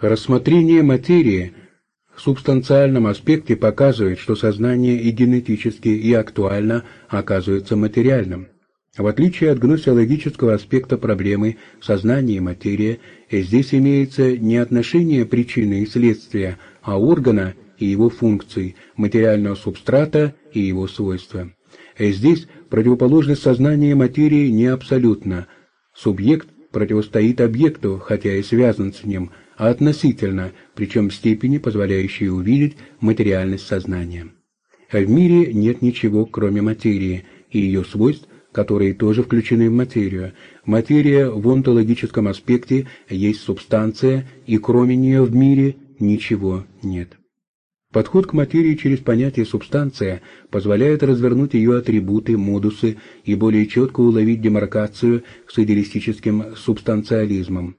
Рассмотрение материи в субстанциальном аспекте показывает, что сознание и генетически, и актуально оказывается материальным. В отличие от гносеологического аспекта проблемы сознание и материя, здесь имеется не отношение причины и следствия, а органа и его функций, материального субстрата и его свойства. Здесь противоположность сознания и материи не абсолютно. Субъект противостоит объекту, хотя и связан с ним, а относительно, причем степени, позволяющей увидеть материальность сознания. В мире нет ничего, кроме материи и ее свойств, которые тоже включены в материю. Материя в онтологическом аспекте есть субстанция, и кроме нее в мире ничего нет. Подход к материи через понятие «субстанция» позволяет развернуть ее атрибуты, модусы и более четко уловить демаркацию с идеалистическим субстанциализмом.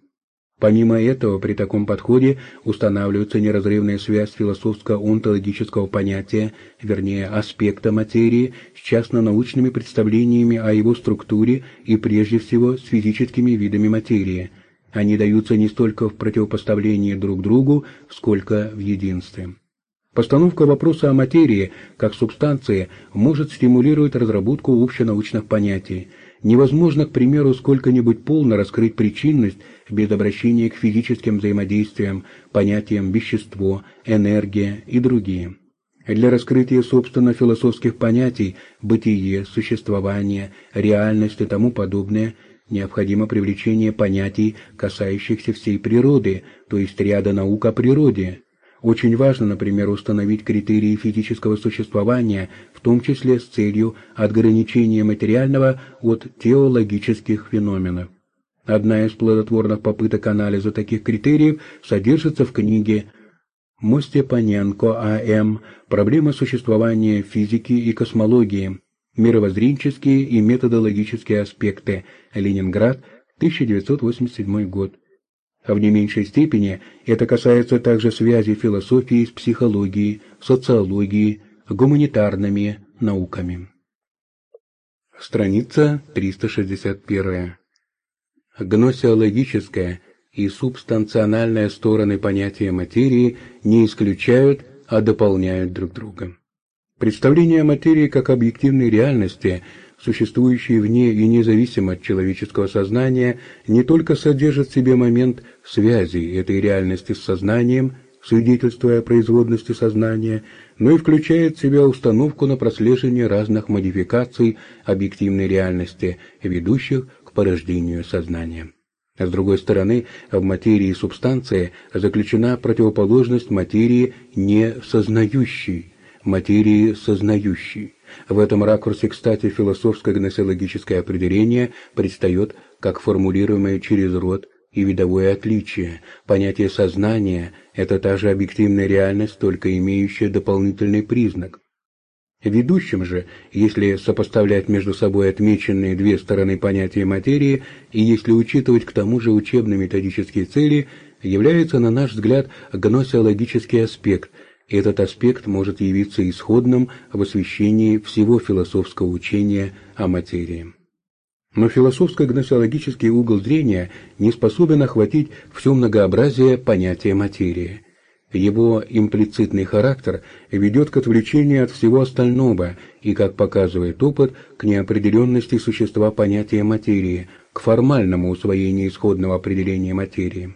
Помимо этого, при таком подходе устанавливается неразрывная связь философско-онтологического понятия, вернее аспекта материи, с частно-научными представлениями о его структуре и прежде всего с физическими видами материи. Они даются не столько в противопоставлении друг другу, сколько в единстве. Постановка вопроса о материи как субстанции может стимулировать разработку общенаучных понятий. Невозможно, к примеру, сколько-нибудь полно раскрыть причинность без обращения к физическим взаимодействиям, понятиям вещество, энергия и другие. Для раскрытия собственно философских понятий бытие, существование, реальность и тому подобное необходимо привлечение понятий, касающихся всей природы, то есть ряда наук о природе. Очень важно, например, установить критерии физического существования, в том числе с целью отграничения материального от теологических феноменов. Одна из плодотворных попыток анализа таких критериев содержится в книге Мостепаненко А.М. «Проблема существования физики и космологии. Мировоззренческие и методологические аспекты. Ленинград, 1987 год». А в не меньшей степени это касается также связи философии с психологией, социологией, гуманитарными науками. Страница 361 гносеологическая и субстанциональная стороны понятия материи не исключают, а дополняют друг друга. Представление о материи как объективной реальности, существующей вне и независимо от человеческого сознания, не только содержит в себе момент связи этой реальности с сознанием, свидетельствуя о производности сознания, но и включает в себя установку на прослеживание разных модификаций объективной реальности, ведущих порождению сознания. А с другой стороны, в материи субстанции заключена противоположность материи не сознающей, материи сознающей. В этом ракурсе, кстати, философское гносеологическое определение предстает как формулируемое через род и видовое отличие. Понятие сознания – это та же объективная реальность, только имеющая дополнительный признак. Ведущим же, если сопоставлять между собой отмеченные две стороны понятия материи и если учитывать к тому же учебно-методические цели, является, на наш взгляд, гносеологический аспект. Этот аспект может явиться исходным в освещении всего философского учения о материи. Но философско-гносеологический угол зрения не способен охватить все многообразие понятия материи – его имплицитный характер ведет к отвлечению от всего остального и, как показывает опыт, к неопределенности существа понятия материи, к формальному усвоению исходного определения материи.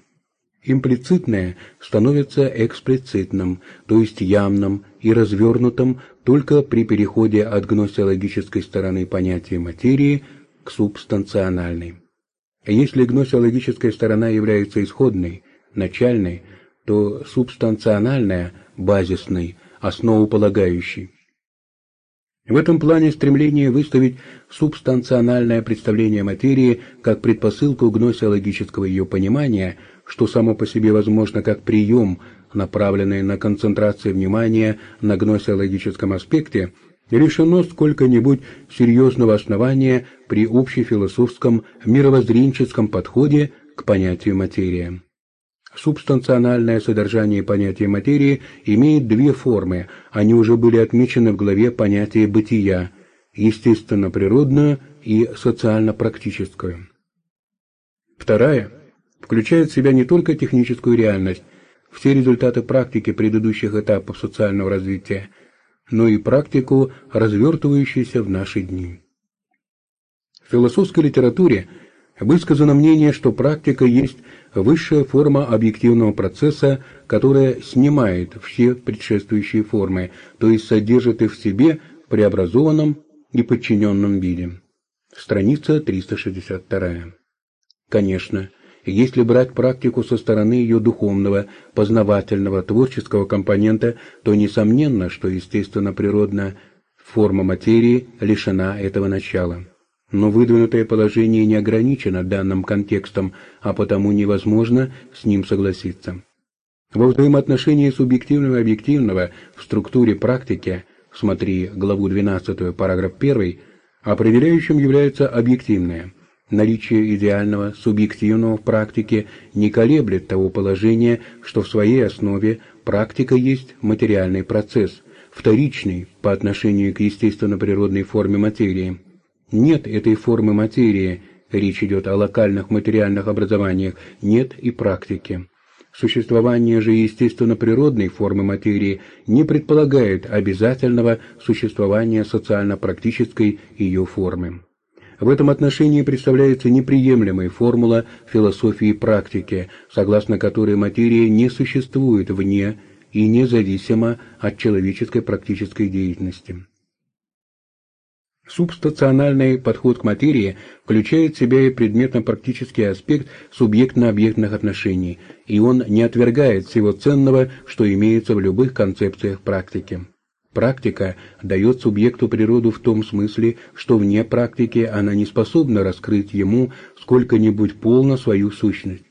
Имплицитное становится эксплицитным, то есть явным и развернутым только при переходе от гносеологической стороны понятия материи к субстанциональной. Если гносеологическая сторона является исходной, начальной, то субстанциональное – базисный, основополагающий. В этом плане стремление выставить субстанциональное представление материи как предпосылку гносеологического ее понимания, что само по себе возможно как прием, направленный на концентрацию внимания на гносеологическом аспекте, лишено сколько-нибудь серьезного основания при общефилософском мировоззренческом подходе к понятию материи. Субстанциональное содержание понятия материи имеет две формы, они уже были отмечены в главе понятия бытия – естественно-природную и социально-практическую. Вторая включает в себя не только техническую реальность, все результаты практики предыдущих этапов социального развития, но и практику, развертывающуюся в наши дни. Философской литературе высказано мнение, что практика есть высшая форма объективного процесса, которая снимает все предшествующие формы, то есть содержит их в себе преобразованном и подчиненном виде. Страница 362. Конечно, если брать практику со стороны ее духовного, познавательного, творческого компонента, то несомненно, что естественно-природная форма материи лишена этого начала. Но выдвинутое положение не ограничено данным контекстом, а потому невозможно с ним согласиться. Во взаимоотношении субъективного и объективного в структуре практики, смотри главу 12, параграф 1, определяющим является объективное. Наличие идеального, субъективного в практике не колеблет того положения, что в своей основе практика есть материальный процесс, вторичный по отношению к естественно-природной форме материи – нет этой формы материи, речь идет о локальных материальных образованиях, нет и практики. Существование же естественно-природной формы материи не предполагает обязательного существования социально-практической ее формы. В этом отношении представляется неприемлемой формула философии практики, согласно которой материя не существует вне и независимо от человеческой практической деятельности. Субстациональный подход к материи включает в себя и предметно-практический аспект субъектно-объектных отношений, и он не отвергает всего ценного, что имеется в любых концепциях практики. Практика дает субъекту природу в том смысле, что вне практики она не способна раскрыть ему сколько-нибудь полно свою сущность.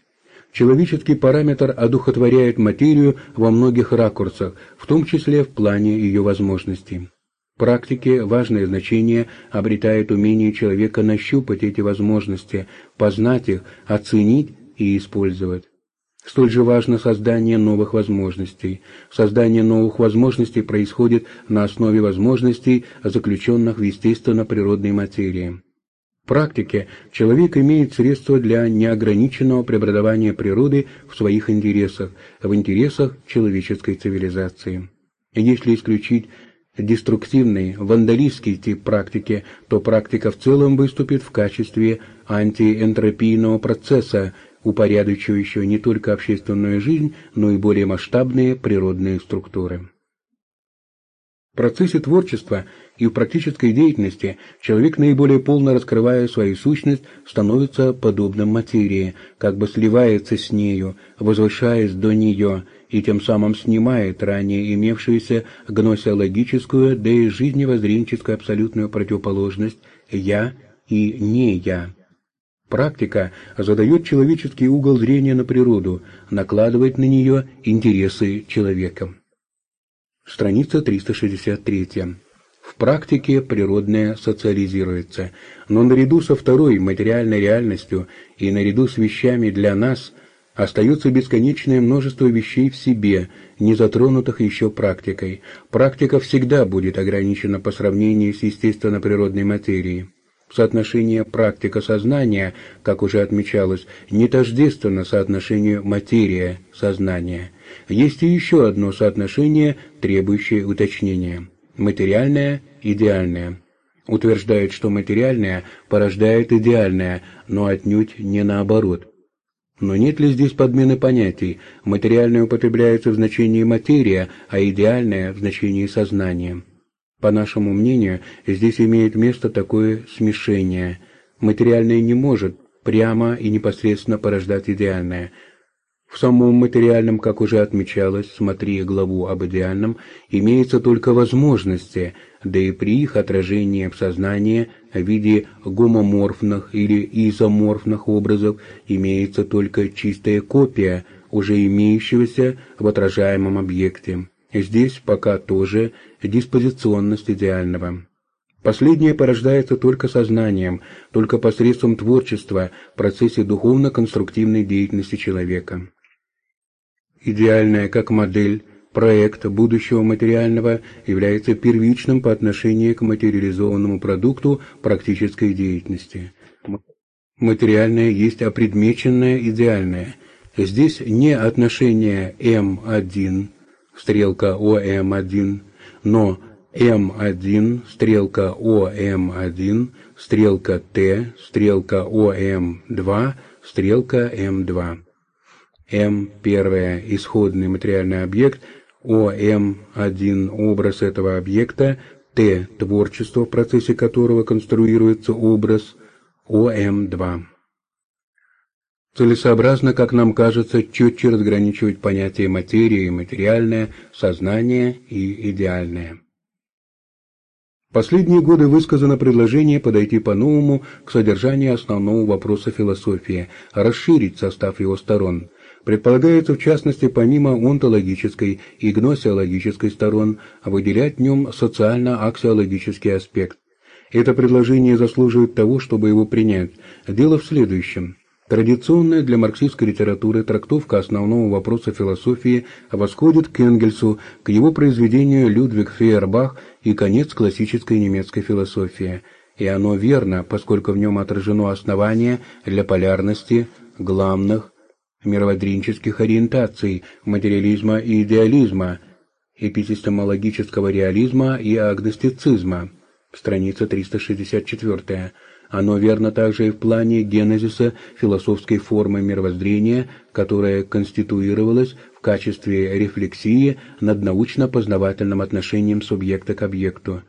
Человеческий параметр одухотворяет материю во многих ракурсах, в том числе в плане ее возможностей практике важное значение обретает умение человека нащупать эти возможности, познать их, оценить и использовать. Столь же важно создание новых возможностей. Создание новых возможностей происходит на основе возможностей, заключенных в естественно-природной материи. В практике человек имеет средства для неограниченного преобразования природы в своих интересах, в интересах человеческой цивилизации. Если исключить деструктивный, вандалистский тип практики, то практика в целом выступит в качестве антиэнтропийного процесса, упорядочивающего не только общественную жизнь, но и более масштабные природные структуры. В процессе творчества и в практической деятельности человек, наиболее полно раскрывая свою сущность, становится подобным материи, как бы сливается с нею, возвышаясь до нее – и тем самым снимает ранее имевшуюся гносеологическую, да и жизневоззренческую абсолютную противоположность «я» и «не я». Практика задает человеческий угол зрения на природу, накладывает на нее интересы человека. Страница 363. В практике природное социализируется, но наряду со второй материальной реальностью и наряду с вещами для нас – Остается бесконечное множество вещей в себе, не затронутых еще практикой. Практика всегда будет ограничена по сравнению с естественно-природной материей. Соотношение практика-сознания, как уже отмечалось, не тождественно соотношению материя-сознания. Есть и еще одно соотношение, требующее уточнения. Материальное – идеальное. Утверждает, что материальное порождает идеальное, но отнюдь не наоборот. Но нет ли здесь подмены понятий? Материальное употребляется в значении материя, а идеальное в значении сознания. По нашему мнению, здесь имеет место такое смешение. Материальное не может прямо и непосредственно порождать идеальное – в самом материальном, как уже отмечалось, смотри главу об идеальном, имеются только возможности, да и при их отражении в сознании в виде гомоморфных или изоморфных образов имеется только чистая копия уже имеющегося в отражаемом объекте. Здесь пока тоже диспозиционность идеального. Последнее порождается только сознанием, только посредством творчества в процессе духовно-конструктивной деятельности человека идеальная как модель, проект будущего материального является первичным по отношению к материализованному продукту практической деятельности. Материальное есть опредмеченное идеальное. Здесь не отношение М1, стрелка ОМ1, но М1, стрелка ОМ1, стрелка Т, стрелка ОМ2, стрелка М2. М – первое, исходный материальный объект, ОМ1 – образ этого объекта, Т – творчество, в процессе которого конструируется образ, ОМ2. Целесообразно, как нам кажется, четче разграничивать понятия материи материальное, сознание и идеальное. Последние годы высказано предложение подойти по-новому к содержанию основного вопроса философии, расширить состав его сторон. Предполагается, в частности, помимо онтологической и гносеологической сторон, выделять в нем социально-аксиологический аспект. Это предложение заслуживает того, чтобы его принять. Дело в следующем. Традиционная для марксистской литературы трактовка основного вопроса философии восходит к Энгельсу, к его произведению «Людвиг Фейербах» и конец классической немецкой философии. И оно верно, поскольку в нем отражено основание для полярности главных мировоззренческих ориентаций материализма и идеализма, эпистемологического реализма и агностицизма. Страница 364 оно верно также и в плане генезиса философской формы мировоззрения, которая конституировалась в качестве рефлексии над научно-познавательным отношением субъекта к объекту.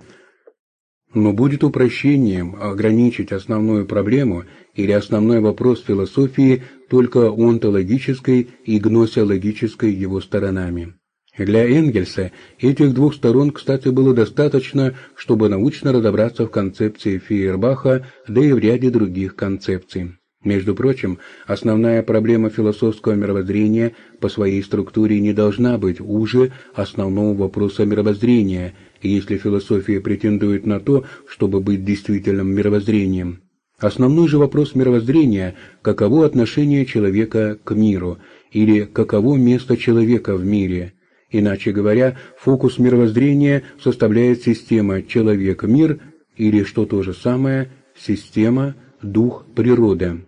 Но будет упрощением ограничить основную проблему или основной вопрос философии только онтологической и гносеологической его сторонами. Для Энгельса этих двух сторон, кстати, было достаточно, чтобы научно разобраться в концепции Фейербаха, да и в ряде других концепций. Между прочим, основная проблема философского мировоззрения по своей структуре не должна быть уже основного вопроса мировоззрения, если философия претендует на то, чтобы быть действительным мировоззрением. Основной же вопрос мировоззрения – каково отношение человека к миру, или каково место человека в мире – Иначе говоря, фокус мировоззрения составляет система человек-мир или, что то же самое, система дух-природа.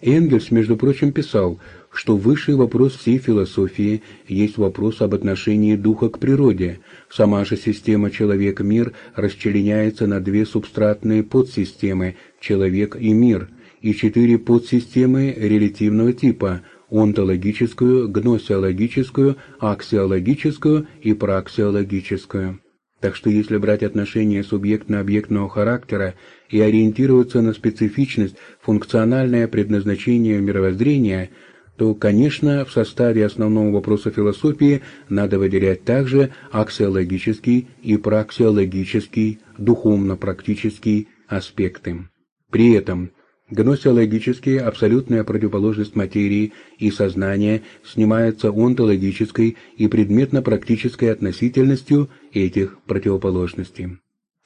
Энгельс, между прочим, писал, что высший вопрос всей философии есть вопрос об отношении духа к природе. Сама же система человек-мир расчленяется на две субстратные подсистемы – человек и мир, и четыре подсистемы релятивного типа – онтологическую, гносеологическую, аксиологическую и праксиологическую. Так что если брать отношения субъектно-объектного характера и ориентироваться на специфичность, функциональное предназначение мировоззрения, то, конечно, в составе основного вопроса философии надо выделять также аксиологический и праксиологический, духовно-практический аспекты. При этом Гносеологически абсолютная противоположность материи и сознания снимается онтологической и предметно-практической относительностью этих противоположностей.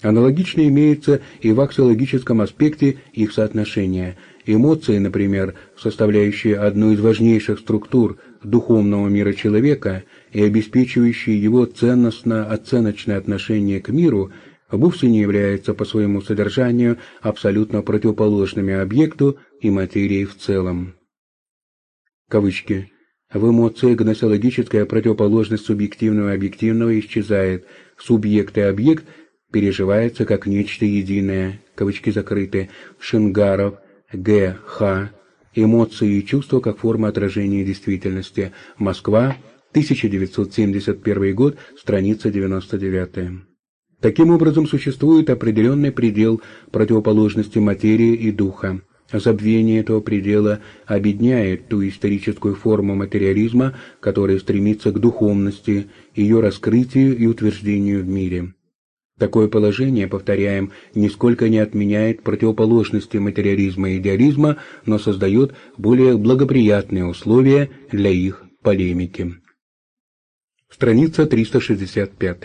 Аналогично имеется и в аксиологическом аспекте их соотношения. Эмоции, например, составляющие одну из важнейших структур духовного мира человека и обеспечивающие его ценностно-оценочное отношение к миру – вовсе не являются по своему содержанию абсолютно противоположными объекту и материи в целом. Кавычки. В эмоции гносеологическая противоположность субъективного и объективного исчезает. Субъект и объект переживается как нечто единое. Кавычки закрыты. Шингаров. Г. Х. Эмоции и чувства как форма отражения действительности. Москва. 1971 год. Страница 99. Таким образом, существует определенный предел противоположности материи и духа. Забвение этого предела обедняет ту историческую форму материализма, которая стремится к духовности, ее раскрытию и утверждению в мире. Такое положение, повторяем, нисколько не отменяет противоположности материализма и идеализма, но создает более благоприятные условия для их полемики. Страница 365.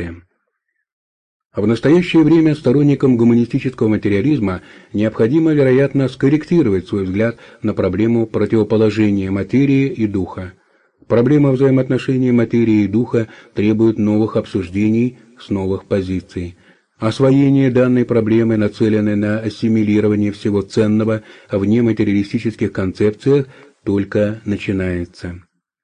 А в настоящее время сторонникам гуманистического материализма необходимо, вероятно, скорректировать свой взгляд на проблему противоположения материи и духа. Проблема взаимоотношений материи и духа требует новых обсуждений с новых позиций. Освоение данной проблемы, нацеленное на ассимилирование всего ценного в нематериалистических концепциях, только начинается.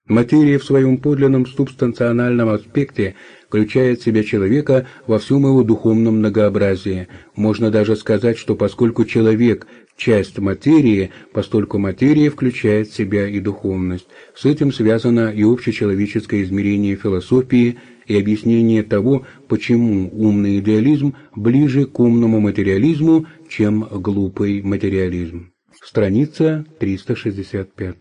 Материя в своем подлинном субстанциональном аспекте включает в себя человека во всем его духовном многообразии. Можно даже сказать, что поскольку человек – часть материи, постольку материя включает в себя и духовность. С этим связано и общечеловеческое измерение философии и объяснение того, почему умный идеализм ближе к умному материализму, чем глупый материализм. Страница 365.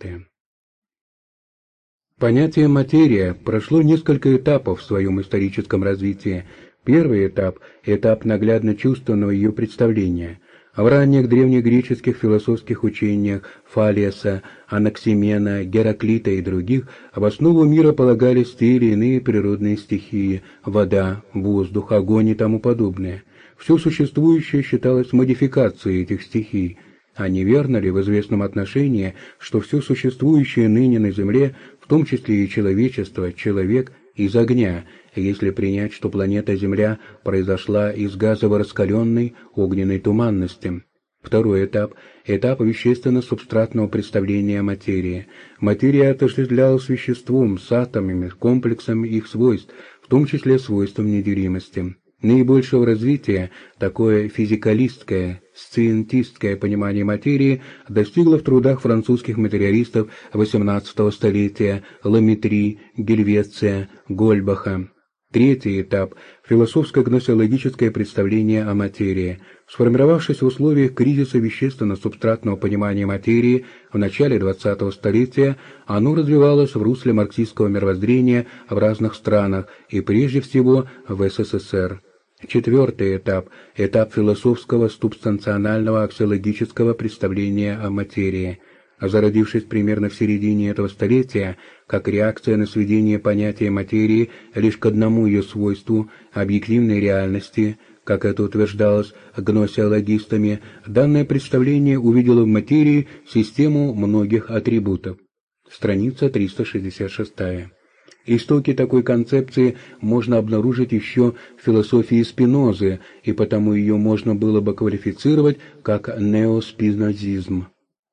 Понятие «материя» прошло несколько этапов в своем историческом развитии. Первый этап – этап наглядно чувственного ее представления. В ранних древнегреческих философских учениях Фалеса, Анаксимена, Гераклита и других в основу мира полагались те или иные природные стихии – вода, воздух, огонь и тому подобное. Все существующее считалось модификацией этих стихий – а неверно ли в известном отношении, что все существующее ныне на Земле в том числе и человечество, человек из огня, если принять, что планета Земля произошла из газово раскаленной огненной туманности. Второй этап – этап вещественно-субстратного представления материи. Материя отождествлялась веществом, с атомами, комплексом их свойств, в том числе свойством неделимости. Наибольшего развития такое физикалистское, сциентистское понимание материи достигло в трудах французских материалистов XVIII столетия Ламетри, Гельвеция, Гольбаха. Третий этап – философско-гносеологическое представление о материи. Сформировавшись в условиях кризиса вещественно-субстратного понимания материи в начале XX столетия, оно развивалось в русле марксистского мировоззрения в разных странах и прежде всего в СССР. Четвертый этап – этап философского субстанционального аксиологического представления о материи. Зародившись примерно в середине этого столетия, как реакция на сведение понятия материи лишь к одному ее свойству – объективной реальности, как это утверждалось гносеологистами, данное представление увидело в материи систему многих атрибутов. Страница 366. Истоки такой концепции можно обнаружить еще в философии Спинозы, и потому ее можно было бы квалифицировать как неоспинозизм.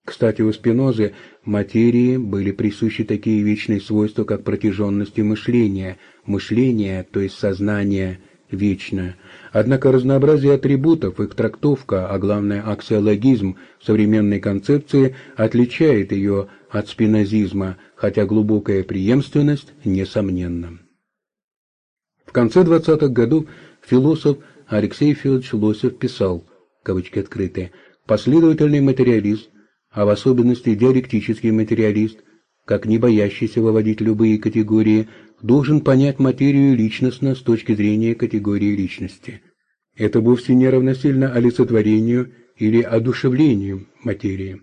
Кстати, у Спинозы материи были присущи такие вечные свойства, как протяженность и мышление. Мышление, то есть сознание, вечно. Однако разнообразие атрибутов, их трактовка, а главное аксиологизм современной концепции отличает ее от спинозизма, хотя глубокая преемственность несомненна. В конце 20-х годов философ Алексей Федорович Лосев писал, кавычки открытые, «последовательный материалист, а в особенности диалектический материалист, как не боящийся выводить любые категории, должен понять материю личностно с точки зрения категории личности. Это вовсе не равносильно олицетворению или одушевлению материи».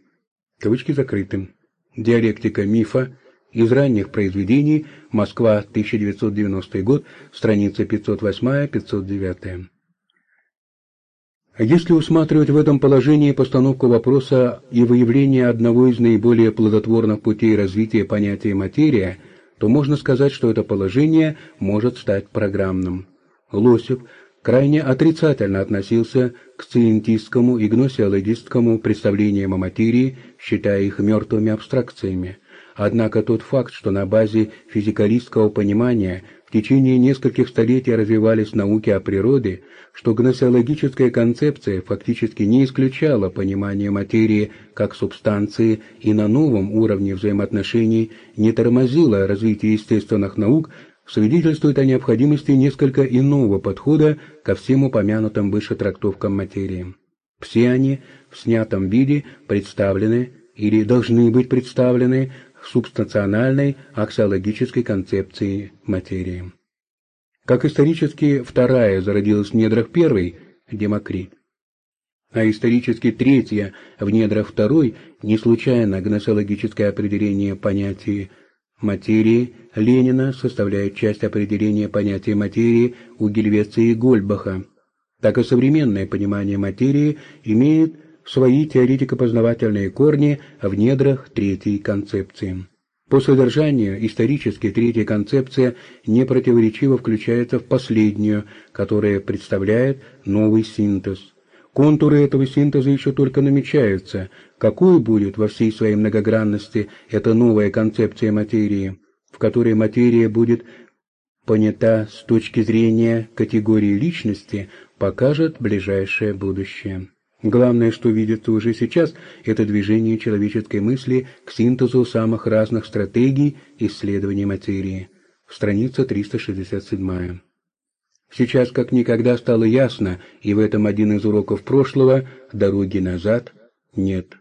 Кавычки закрыты. Диалектика мифа из ранних произведений Москва, 1990 год, страница 508-509. Если усматривать в этом положении постановку вопроса и выявление одного из наиболее плодотворных путей развития понятия материя, то можно сказать, что это положение может стать программным. Лосев крайне отрицательно относился к сциентистскому и гносеологистскому представлениям о материи, считая их мертвыми абстракциями. Однако тот факт, что на базе физикалистского понимания в течение нескольких столетий развивались науки о природе, что гносеологическая концепция фактически не исключала понимание материи как субстанции и на новом уровне взаимоотношений не тормозила развитие естественных наук, свидетельствует о необходимости несколько иного подхода ко всем упомянутым выше трактовкам материи. Все они в снятом виде представлены или должны быть представлены субстанциональной аксиологической концепции материи. Как исторически вторая зародилась в недрах первой – Демокрит, а исторически третья в недрах второй – не случайно гносеологическое определение понятия материи Ленина составляет часть определения понятия материи у Гельвеции и Гольбаха, так и современное понимание материи имеет свои теоретико-познавательные корни в недрах третьей концепции. По содержанию исторически третья концепция непротиворечиво включается в последнюю, которая представляет новый синтез. Контуры этого синтеза еще только намечаются. Какой будет во всей своей многогранности эта новая концепция материи? которой материя будет понята с точки зрения категории личности, покажет ближайшее будущее. Главное, что видится уже сейчас, это движение человеческой мысли к синтезу самых разных стратегий исследования материи. Страница 367. Сейчас как никогда стало ясно, и в этом один из уроков прошлого, дороги назад нет.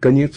Конец